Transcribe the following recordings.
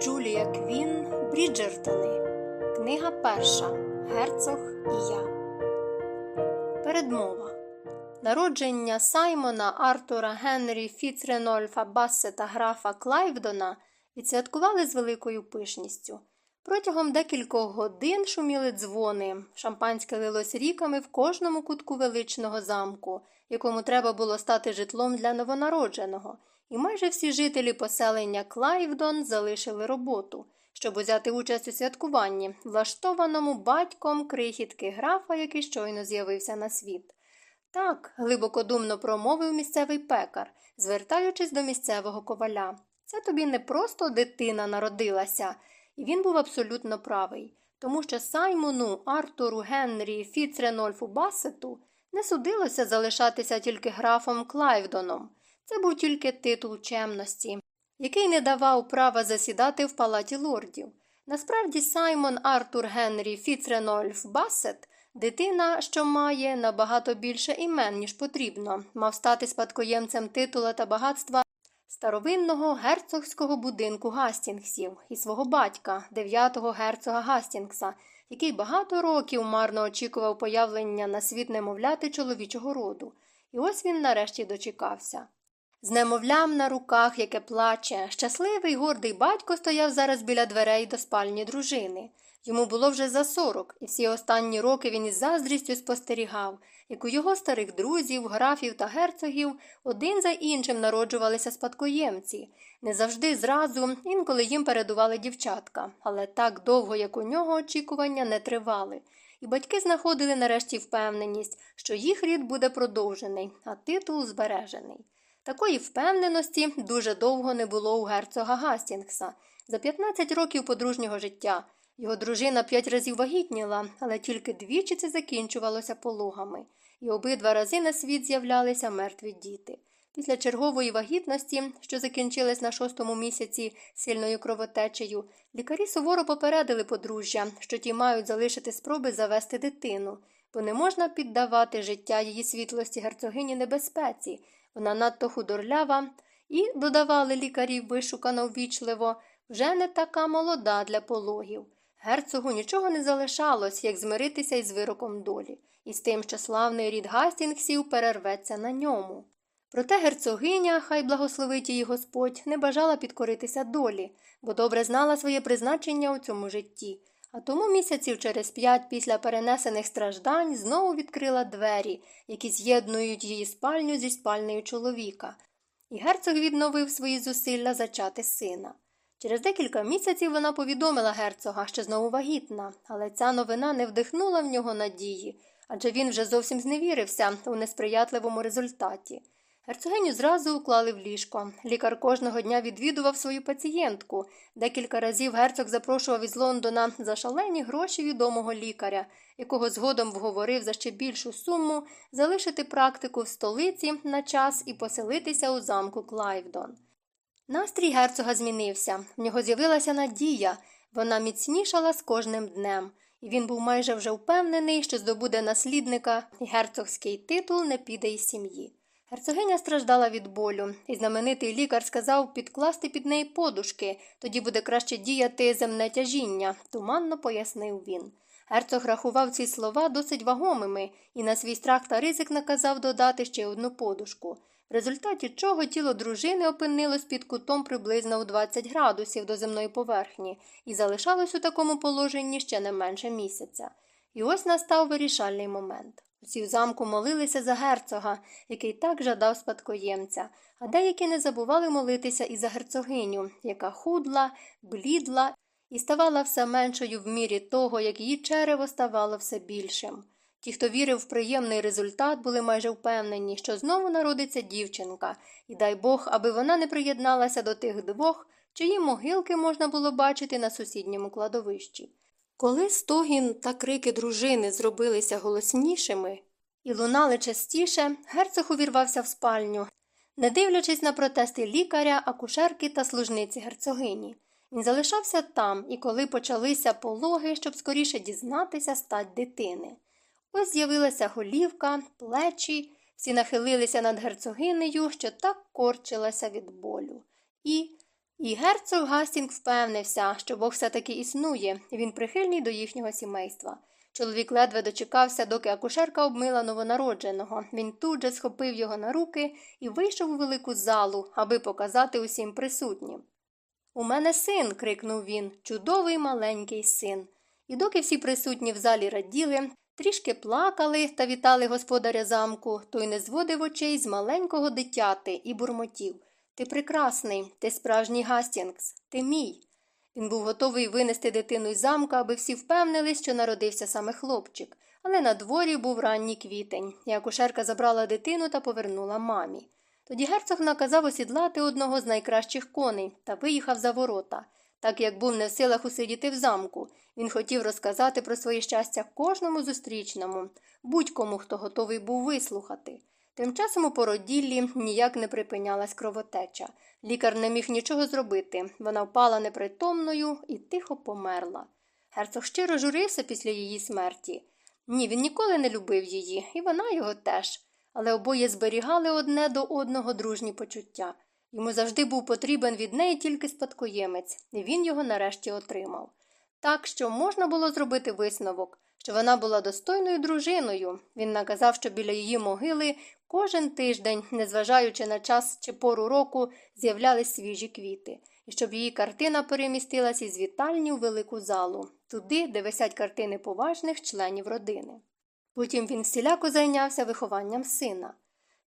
Джулія Квін Бріджертони. Книга перша. Герцог і я. Передмова. Народження Саймона Артура Генрі Фіцренольфа Бассета графа Клайвдона відсвяткували з великою пишністю. Протягом декількох годин шуміли дзвони, шампанське лилось ріками в кожному кутку величного замку, якому треба було стати житлом для новонародженого і майже всі жителі поселення Клайвдон залишили роботу, щоб узяти участь у святкуванні, влаштованому батьком крихітки графа, який щойно з'явився на світ. Так, глибокодумно промовив місцевий пекар, звертаючись до місцевого коваля. Це тобі не просто дитина народилася, і він був абсолютно правий, тому що Саймону, Артуру, Генрі, Фіцренольфу Бассету не судилося залишатися тільки графом Клайвдоном. Це був тільки титул чемності, який не давав права засідати в палаті лордів. Насправді, Саймон Артур Генрі Фіцренольф Бассет, дитина, що має набагато більше імен, ніж потрібно, мав стати спадкоємцем титула та багатства старовинного герцогського будинку Гастінгсів і свого батька, дев'ятого герцога Гастінгса, який багато років марно очікував появлення на світ немовляти чоловічого роду. І ось він нарешті дочекався. З немовлям на руках, яке плаче, щасливий гордий батько стояв зараз біля дверей до спальні дружини. Йому було вже за сорок, і всі останні роки він із заздрістю спостерігав, як у його старих друзів, графів та герцогів один за іншим народжувалися спадкоємці. Не завжди зразу, інколи їм передували дівчатка, але так довго, як у нього, очікування не тривали. І батьки знаходили нарешті впевненість, що їх рід буде продовжений, а титул збережений. Такої впевненості дуже довго не було у герцога Гастінгса. За 15 років подружнього життя його дружина п'ять разів вагітніла, але тільки двічі це закінчувалося пологами, і обидва рази на світ з'являлися мертві діти. Після чергової вагітності, що закінчилась на шостому місяці сильною кровотечею, лікарі суворо попередили подружжя, що ті мають залишити спроби завести дитину, бо не можна піддавати життя її світлості герцогині небезпеці. Вона надто худорлява і, додавали лікарі вишукано ввічливо, вже не така молода для пологів. Герцогу нічого не залишалось, як змиритися із вироком долі, і з тим, що славний рід Гастінгсів перерветься на ньому. Проте герцогиня, хай благословить її Господь, не бажала підкоритися долі, бо добре знала своє призначення у цьому житті. А тому місяців через п'ять після перенесених страждань знову відкрила двері, які з'єднують її спальню зі спальнею чоловіка, і герцог відновив свої зусилля зачати сина. Через декілька місяців вона повідомила герцога, що знову вагітна, але ця новина не вдихнула в нього надії, адже він вже зовсім зневірився у несприятливому результаті. Герцогиню зразу уклали в ліжко. Лікар кожного дня відвідував свою пацієнтку. Декілька разів герцог запрошував із Лондона за шалені гроші відомого лікаря, якого згодом вговорив за ще більшу суму залишити практику в столиці на час і поселитися у замку Клайвдон. Настрій герцога змінився. В нього з'явилася надія, вона міцнішала з кожним днем, і він був майже вже впевнений, що здобуде наслідника, і герцогський титул не піде із сім'ї. Герцогиня страждала від болю, і знаменитий лікар сказав підкласти під неї подушки, тоді буде краще діяти земне тяжіння, туманно пояснив він. Герцог рахував ці слова досить вагомими і на свій страх та ризик наказав додати ще одну подушку, в результаті чого тіло дружини опинилось під кутом приблизно у 20 градусів до земної поверхні і залишалось у такому положенні ще не менше місяця. І ось настав вирішальний момент. Усі в замку молилися за герцога, який так жадав спадкоємця, а деякі не забували молитися і за герцогиню, яка худла, блідла і ставала все меншою в мірі того, як її черево ставало все більшим. Ті, хто вірив в приємний результат, були майже впевнені, що знову народиться дівчинка, і дай Бог, аби вона не приєдналася до тих двох, чиї могилки можна було бачити на сусідньому кладовищі. Коли стогін та крики дружини зробилися голоснішими і лунали частіше, герцог увірвався в спальню, не дивлячись на протести лікаря, акушерки та служниці герцогині. Він залишався там, і коли почалися пологи, щоб скоріше дізнатися стать дитини. Ось з'явилася голівка, плечі, всі нахилилися над герцогинею, що так корчилася від болю. І І герцог Гастінг впевнився, що Бог все таки існує, він прихильний до їхнього сімейства. Чоловік ледве дочекався, доки акушерка обмила новонародженого. Він тут же схопив його на руки і вийшов у велику залу, аби показати усім присутнім. У мене син. крикнув він, чудовий маленький син. І доки всі присутні в залі раділи, трішки плакали та вітали господаря замку, той не зводив очей з маленького дитяти і бурмотів. Ти прекрасний, ти справжній Гастінгс, ти мій. Він був готовий винести дитину із замка, аби всі впевнились, що народився саме хлопчик. Але на дворі був ранній квітень, і акушерка забрала дитину та повернула мамі. Тоді герцог наказав осідлати одного з найкращих коней та виїхав за ворота. Так як був не в силах усидіти в замку, він хотів розказати про своє щастя кожному зустрічному, будь-кому, хто готовий був вислухати. Тим часом у породіллі ніяк не припинялась кровотеча. Лікар не міг нічого зробити. Вона впала непритомною і тихо померла. Герцог щиро журився після її смерті. Ні, він ніколи не любив її, і вона його теж. Але обоє зберігали одне до одного дружні почуття. Йому завжди був потрібен від неї тільки спадкоємець, і він його нарешті отримав. Так що можна було зробити висновок, що вона була достойною дружиною. Він наказав, що біля її могили кожен тиждень, незважаючи на час чи пору року, з'являлись свіжі квіти, і щоб її картина перемістилась із вітальні у велику залу, туди, де висять картини поважних членів родини. Потім він всіляко зайнявся вихованням сина.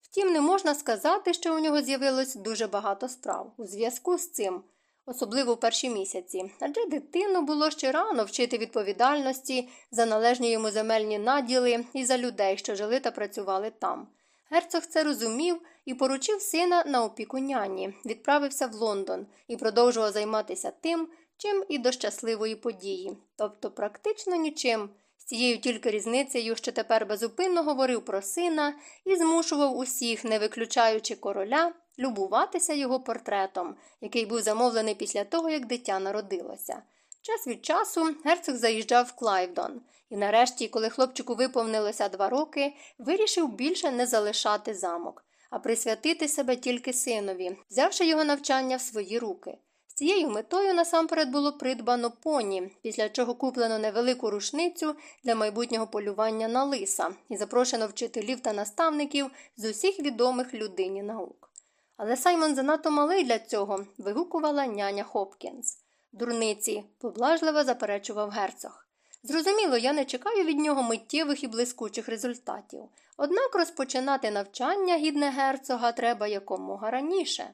Втім, не можна сказати, що у нього з'явилось дуже багато справ у зв'язку з цим особливо в перші місяці, адже дитину було ще рано вчити відповідальності за належні йому земельні наділи і за людей, що жили та працювали там. Герцог це розумів і поручив сина на опіку няні, відправився в Лондон і продовжував займатися тим, чим і до щасливої події, тобто практично нічим, з цією тільки різницею, що тепер безупинно говорив про сина і змушував усіх, не виключаючи короля, любуватися його портретом, який був замовлений після того, як дитя народилося. Час від часу герцог заїжджав в Клайвдон і, нарешті, коли хлопчику виповнилося два роки, вирішив більше не залишати замок, а присвятити себе тільки синові, взявши його навчання в свої руки. З цією метою насамперед було придбано поні, після чого куплено невелику рушницю для майбутнього полювання на лиса і запрошено вчителів та наставників з усіх відомих людині наук. Але Саймон занадто малий для цього, вигукувала няня Хопкінс. Дурниці, поблажливо заперечував герцог. Зрозуміло, я не чекаю від нього миттєвих і блискучих результатів. Однак розпочинати навчання гідне герцога треба якомога раніше.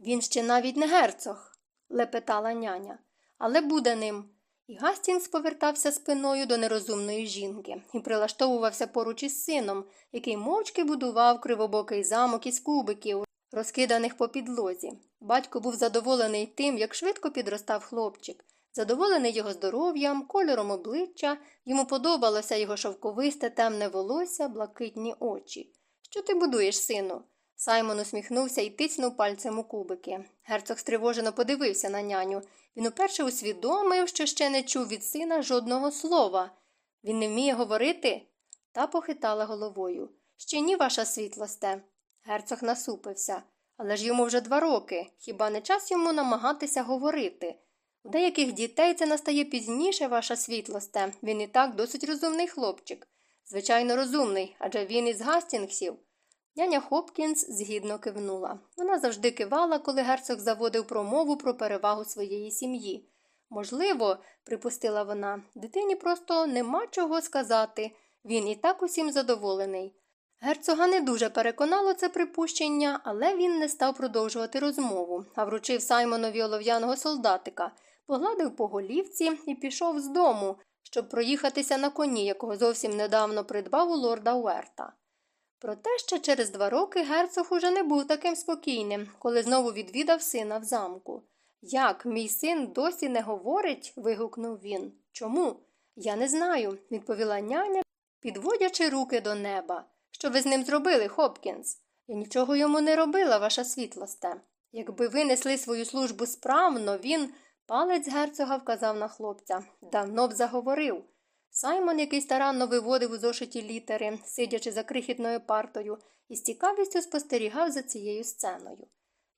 Він ще навіть не герцог, лепетала няня, але буде ним. І Гастінгс повертався спиною до нерозумної жінки і прилаштовувався поруч із сином, який мовчки будував кривобокий замок із кубиків, розкиданих по підлозі. Батько був задоволений тим, як швидко підростав хлопчик, задоволений його здоров'ям, кольором обличчя, йому подобалося його шовковисте, темне волосся, блакитні очі. Що ти будуєш, сину? Саймон усміхнувся і тицнув пальцем у кубики. Герцог стривожено подивився на няню. Він уперше усвідомив, що ще не чув від сина жодного слова. Він не вміє говорити? Та похитала головою. Ще ні, ваша світлосте. Герцог насупився. Але ж йому вже два роки. Хіба не час йому намагатися говорити? У деяких дітей це настає пізніше, ваша світлосте. Він і так досить розумний хлопчик. Звичайно, розумний, адже він із Гастінгсів. Няня Хопкінс згідно кивнула. Вона завжди кивала, коли герцог заводив промову про перевагу своєї сім'ї. Можливо, припустила вона, дитині просто нема чого сказати. Він і так усім задоволений. Герцога не дуже переконало це припущення, але він не став продовжувати розмову, а вручив Саймонові олов'яного солдатика, погладив по голівці і пішов з дому, щоб проїхатися на коні, якого зовсім недавно придбав у лорда Уерта. Проте ще через два роки герцог уже не був таким спокійним, коли знову відвідав сина в замку. Як, мій син досі не говорить? вигукнув він. Чому? Я не знаю, відповіла няня, підводячи руки до неба. Що ви з ним зробили, Хопкінс? Я нічого йому не робила, ваша світлосте. Якби ви несли свою службу справно, він. Палець герцога вказав на хлопця. Давно б заговорив. Саймон, який старанно виводив у зошиті літери, сидячи за крихітною партою, і з цікавістю спостерігав за цією сценою.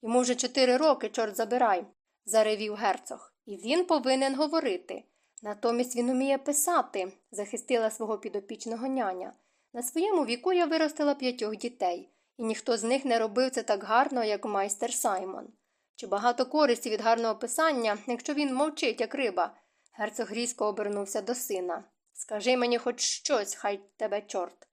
Йому вже чотири роки, чорт забирай. заревів герцог. І він повинен говорити. Натомість він уміє писати, захистила свого підопічного няня. На своєму віку я виростила п'ятьох дітей, і ніхто з них не робив це так гарно, як майстер Саймон. Чи багато користі від гарного писання, якщо він мовчить, як риба? Герцог різко обернувся до сина. Скажи мені хоч щось, хай тебе чорт.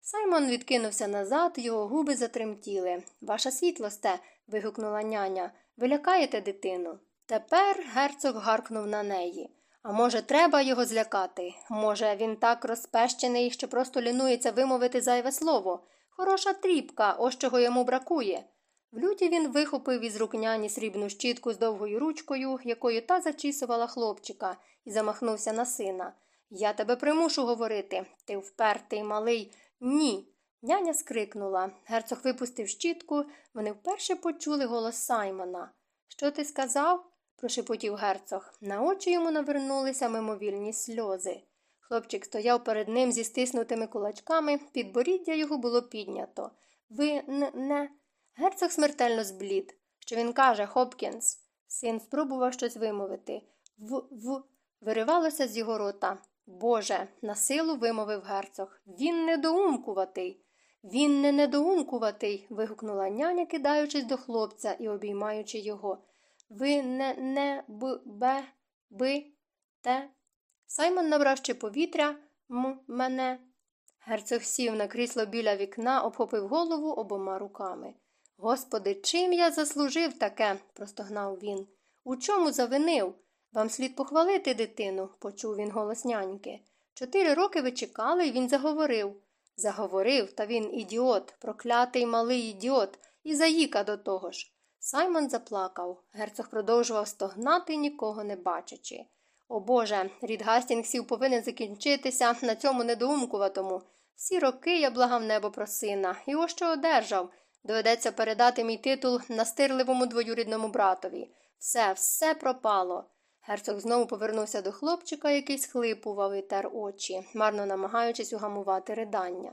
Саймон відкинувся назад, його губи затремтіли. Ваша світлосте. вигукнула няня. Ви лякаєте дитину. Тепер герцог гаркнув на неї. А може, треба його злякати? Може, він так розпещений, що просто лінується вимовити зайве слово. Хороша тріпка, ось чого йому бракує. В люті він вихопив із рук няні срібну щітку з довгою ручкою, якою та зачісувала хлопчика, і замахнувся на сина. Я тебе примушу говорити. Ти впертий, малий. Ні. Няня скрикнула. Герцог випустив щітку. Вони вперше почули голос Саймона. Що ти сказав? Прошепотів герцог. На очі йому навернулися мимовільні сльози. Хлопчик стояв перед ним зі стиснутими кулачками, підборіддя його було піднято. Ви не. не. Герцог смертельно зблід. Що він каже, Хопкінс? Син спробував щось вимовити. В. в. виривалося з його рота. Боже, на силу вимовив герцог. Він недоумкуватий. Він не недоумкуватий. вигукнула няня, кидаючись до хлопця і обіймаючи його. Ви не не б бе би те. Саймон набрав ще повітря м мене. Герцог сів на крісло біля вікна, обхопив голову обома руками. Господи, чим я заслужив таке? простогнав він. У чому завинив? Вам слід похвалити дитину, почув він голос няньки. Чотири роки ви чекали, і він заговорив. Заговорив, та він ідіот, проклятий малий ідіот, і заїка до того ж. Саймон заплакав. Герцог продовжував стогнати, нікого не бачачи. О Боже, рід Гастінгсів повинен закінчитися на цьому недоумкуватому. Всі роки я благав небо про сина, і ось що одержав. Доведеться передати мій титул настирливому двоюрідному братові. Все, все пропало. Герцог знову повернувся до хлопчика, який схлипував і тер очі, марно намагаючись угамувати ридання.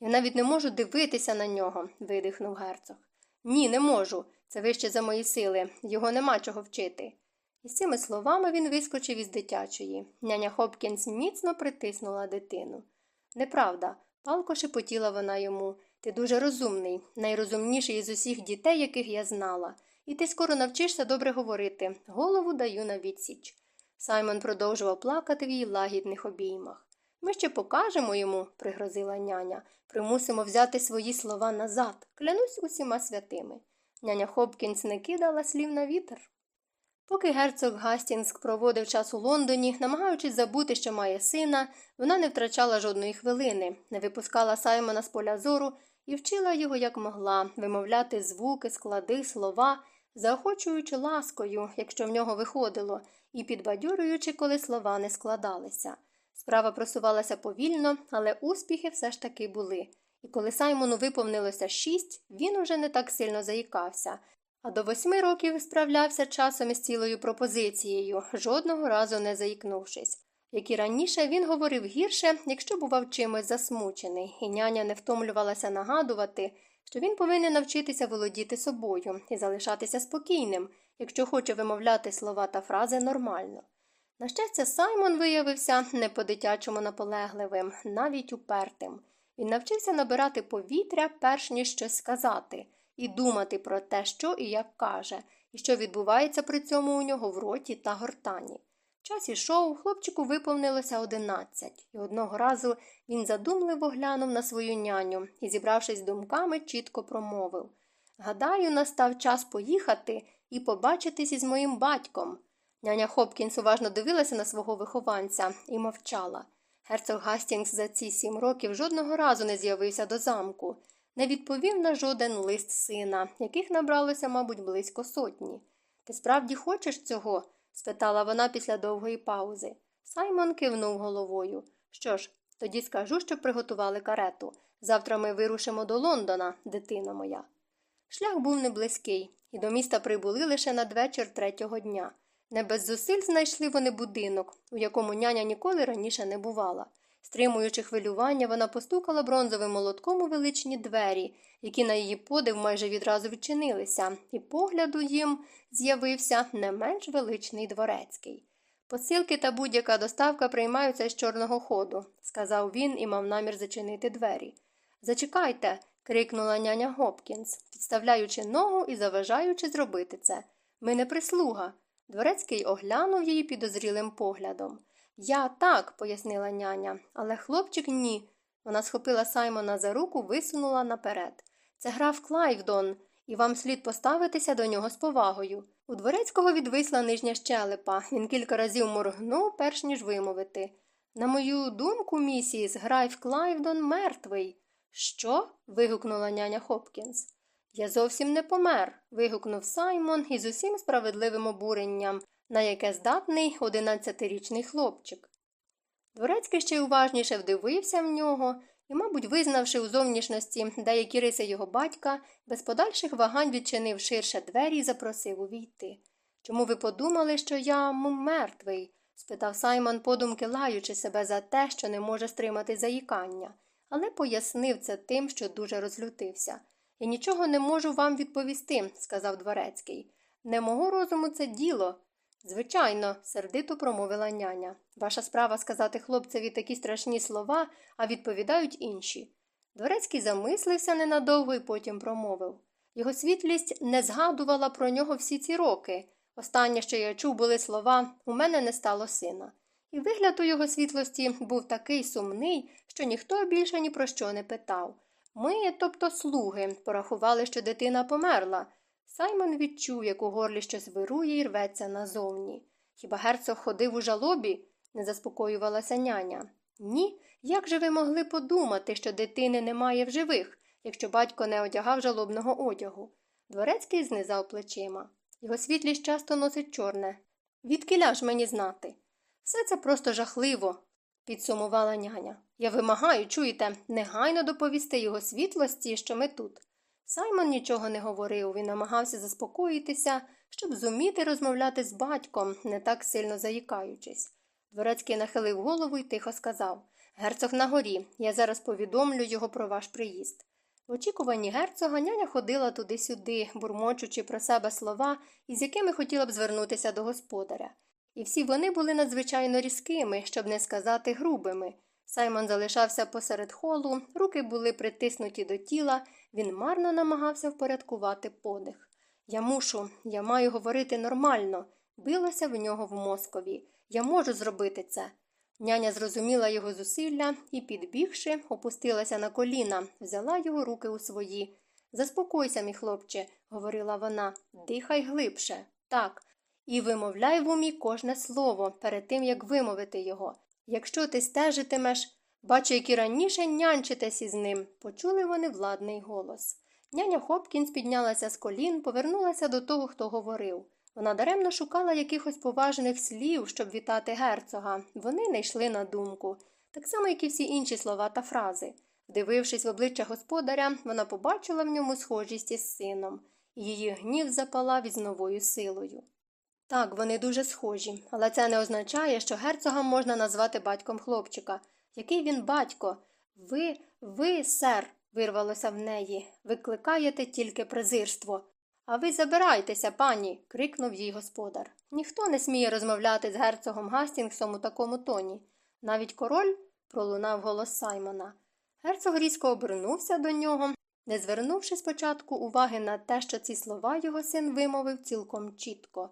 Я навіть не можу дивитися на нього, видихнув герцог. Ні, не можу. Це вище за мої сили, його нема чого вчити. І з цими словами він вискочив із дитячої. Няня Хопкінс міцно притиснула дитину. Неправда, палко шепотіла вона йому. Ти дуже розумний, найрозумніший із усіх дітей, яких я знала, і ти скоро навчишся добре говорити. Голову даю на відсіч. Саймон продовжував плакати в її лагідних обіймах. Ми ще покажемо йому, пригрозила няня, примусимо взяти свої слова назад, клянусь усіма святими. Няня Хопкінс не кидала слів на вітер. Поки герцог Гастінськ проводив час у Лондоні, намагаючись забути, що має сина, вона не втрачала жодної хвилини, не випускала Саймона з поля зору і вчила його як могла вимовляти звуки, склади, слова, заохочуючи ласкою, якщо в нього виходило, і підбадьорюючи, коли слова не складалися. Справа просувалася повільно, але успіхи все ж таки були. І коли Саймону виповнилося шість, він уже не так сильно заїкався, а до восьми років справлявся часом із цілою пропозицією, жодного разу не заїкнувшись. Як і раніше, він говорив гірше, якщо бував чимось засмучений, і няня не втомлювалася нагадувати, що він повинен навчитися володіти собою і залишатися спокійним, якщо хоче вимовляти слова та фрази нормально. На щастя, Саймон виявився не по дитячому наполегливим, навіть упертим. Він навчився набирати повітря, перш ніж щось сказати, і думати про те, що і як каже, і що відбувається при цьому у нього в роті та гортані. В часі цього хлопчику виповнилося одинадцять, і одного разу він задумливо глянув на свою няню і, зібравшись з думками, чітко промовив Гадаю, настав час поїхати і побачитись із моїм батьком. Няня Хопкінс уважно дивилася на свого вихованця і мовчала. Герцог Гастінгс за ці сім років жодного разу не з'явився до замку, не відповів на жоден лист сина, яких набралося, мабуть, близько сотні. Ти справді хочеш цього? спитала вона після довгої паузи. Саймон кивнув головою. Що ж, тоді скажу, що приготували карету. Завтра ми вирушимо до Лондона, дитина моя. Шлях був неблизький, і до міста прибули лише надвечір третього дня. Не без зусиль знайшли вони будинок, у якому няня ніколи раніше не бувала. Стримуючи хвилювання, вона постукала бронзовим молотком у величні двері, які на її подив майже відразу відчинилися, і погляду їм з'явився не менш величний дворецький. Посилки та будь-яка доставка приймаються з чорного ходу, сказав він і мав намір зачинити двері. Зачекайте. крикнула няня Гопкінс, підставляючи ногу і заважаючи зробити це. Ми не прислуга. Дворецький оглянув її підозрілим поглядом. Я так, пояснила няня, але хлопчик ні. Вона схопила Саймона за руку, висунула наперед. Це граф Клайвдон, і вам слід поставитися до нього з повагою. У дворецького відвисла нижня щелепа. Він кілька разів моргнув, перш ніж вимовити. На мою думку, місіс, граф Клайвдон мертвий. Що? вигукнула няня Хопкінс. Я зовсім не помер. вигукнув Саймон із усім справедливим обуренням, на яке здатний одинадцятирічний хлопчик. Дворецький ще уважніше вдивився в нього і, мабуть, визнавши у зовнішності деякі риси його батька, без подальших вагань відчинив ширше двері і запросив увійти. Чому ви подумали, що я мертвий? спитав Саймон, подумки лаючи себе за те, що не може стримати заїкання, але пояснив це тим, що дуже розлютився. Я нічого не можу вам відповісти, сказав дворецький. Не мого розуму це діло. Звичайно, сердито промовила няня. Ваша справа сказати хлопцеві такі страшні слова, а відповідають інші. Дворецький замислився ненадовго і потім промовив. Його світлість не згадувала про нього всі ці роки. Останнє, що я чув, були слова у мене не стало сина. І вигляд у його світлості був такий сумний, що ніхто більше ні про що не питав. Ми, тобто слуги, порахували, що дитина померла. Саймон відчув, як у горлі щось вирує і рветься назовні. Хіба герцог ходив у жалобі? не заспокоювалася няня. Ні, як же ви могли подумати, що дитини немає в живих, якщо батько не одягав жалобного одягу? Дворецький знизав плечима. Його світлість часто носить чорне. Відкиля ж мені знати? Все це просто жахливо, підсумувала няня. Я вимагаю, чуєте, негайно доповісти його світлості, що ми тут. Саймон нічого не говорив, він намагався заспокоїтися, щоб зуміти розмовляти з батьком, не так сильно заїкаючись. Дворецький нахилив голову і тихо сказав Герцог на горі, я зараз повідомлю його про ваш приїзд. В очікуванні герцога няня ходила туди-сюди, бурмочучи про себе слова, із якими хотіла б звернутися до господаря. І всі вони були надзвичайно різкими, щоб не сказати грубими. Саймон залишався посеред холу, руки були притиснуті до тіла, він марно намагався впорядкувати подих. Я мушу, я маю говорити нормально, билося в нього в мозкові. Я можу зробити це. Няня зрозуміла його зусилля і, підбігши, опустилася на коліна, взяла його руки у свої. Заспокойся, мій хлопче, говорила вона, дихай глибше. Так. І вимовляй в умі кожне слово перед тим, як вимовити його. Якщо ти стежитимеш, бачу, як і раніше нянчитесь із ним, почули вони владний голос. Няня Хопкінс піднялася з колін, повернулася до того, хто говорив. Вона даремно шукала якихось поважних слів, щоб вітати герцога. Вони не йшли на думку, так само, як і всі інші слова та фрази. Вдивившись в обличчя господаря, вона побачила в ньому схожість із сином, її гнів запалав із новою силою. Так, вони дуже схожі, але це не означає, що герцога можна назвати батьком хлопчика. Який він батько? Ви, ви, сер, вирвалося в неї, викликаєте тільки презирство. А ви забирайтеся, пані, крикнув їй господар. Ніхто не сміє розмовляти з герцогом Гастінгсом у такому тоні. Навіть король пролунав голос Саймона. Герцог різко обернувся до нього, не звернувши спочатку уваги на те, що ці слова його син вимовив цілком чітко.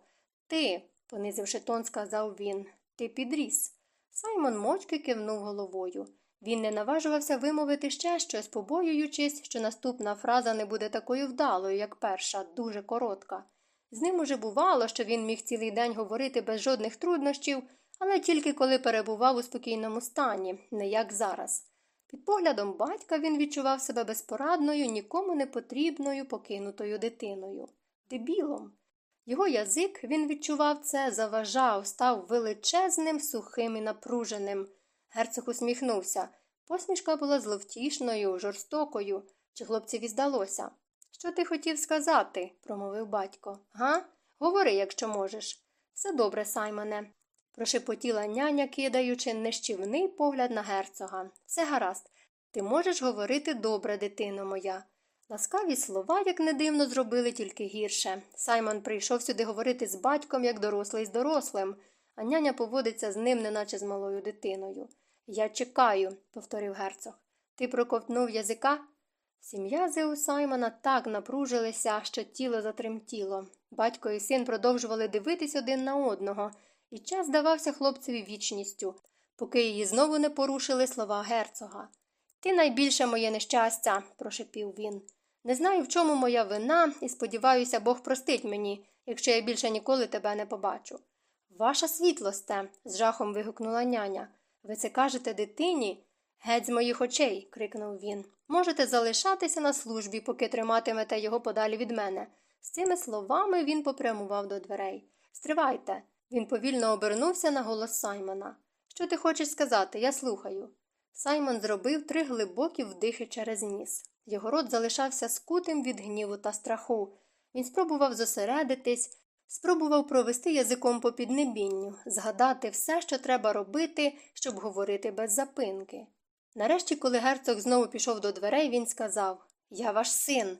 Ти, понизивши тон, сказав він, ти підріс. Саймон мочки кивнув головою. Він не наважувався вимовити ще щось, побоюючись, що наступна фраза не буде такою вдалою, як перша, дуже коротка. З ним уже бувало, що він міг цілий день говорити без жодних труднощів, але тільки коли перебував у спокійному стані, не як зараз. Під поглядом батька він відчував себе безпорадною, нікому не потрібною, покинутою дитиною, дебілом. Його язик, він відчував це, заважав, став величезним, сухим і напруженим. Герцог усміхнувся. Посмішка була зловтішною, жорстокою. Чи хлопцеві здалося? Що ти хотів сказати? промовив батько. Га? Говори, якщо можеш. Все добре, Саймоне. прошепотіла няня, кидаючи нищівний погляд на герцога. Все гаразд, ти можеш говорити добре, дитино моя. Ласкаві слова, як не дивно, зробили тільки гірше. Саймон прийшов сюди говорити з батьком, як дорослий з дорослим, а няня поводиться з ним, неначе з малою дитиною. Я чекаю, повторив герцог. Ти проковтнув язика? Всі м'язи у Саймона так напружилися, що тіло затремтіло. Батько і син продовжували дивитись один на одного, і час здавався хлопцеві вічністю, поки її знову не порушили слова герцога. Ти найбільше моє нещастя, прошепів він. Не знаю, в чому моя вина, і сподіваюся, Бог простить мені, якщо я більше ніколи тебе не побачу. Ваша світлосте, з жахом вигукнула няня. Ви це кажете дитині? Геть з моїх очей. крикнув він. Можете залишатися на службі, поки триматимете його подалі від мене. З цими словами він попрямував до дверей. Стривайте. Він повільно обернувся на голос Саймона. Що ти хочеш сказати? Я слухаю. Саймон зробив три глибокі вдихи через ніс. Його рот залишався скутим від гніву та страху. Він спробував зосередитись, спробував провести язиком по піднебінню, згадати все, що треба робити, щоб говорити без запинки. Нарешті, коли герцог знову пішов до дверей, він сказав Я ваш син.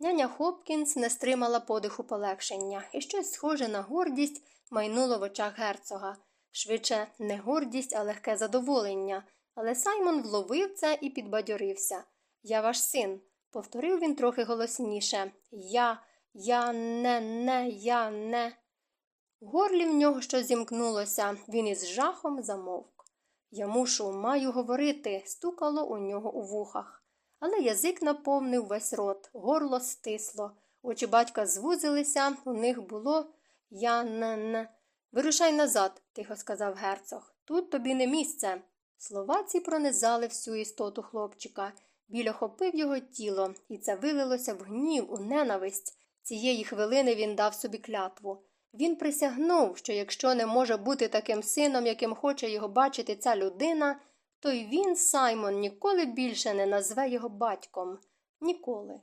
Няня Хопкінс не стримала подиху полегшення, і щось схоже на гордість майнуло в очах герцога. Швидше, не гордість, а легке задоволення. Але Саймон вловив це і підбадьорився. Я ваш син, повторив він трохи голосніше. Я, я не, не, я не. В горлі в нього щось зімкнулося, він із жахом замовк. Я мушу, маю говорити, стукало у нього у вухах. Але язик наповнив весь рот, горло стисло. Очі батька звузилися, у них було я не не. Вирушай назад, тихо сказав герцог. Тут тобі не місце. Слова ці пронизали всю істоту хлопчика. Біль охопив його тіло, і це вилилося в гнів, у ненависть. Цієї хвилини він дав собі клятву. Він присягнув, що якщо не може бути таким сином, яким хоче його бачити ця людина, то й він, Саймон, ніколи більше не назве його батьком. Ніколи.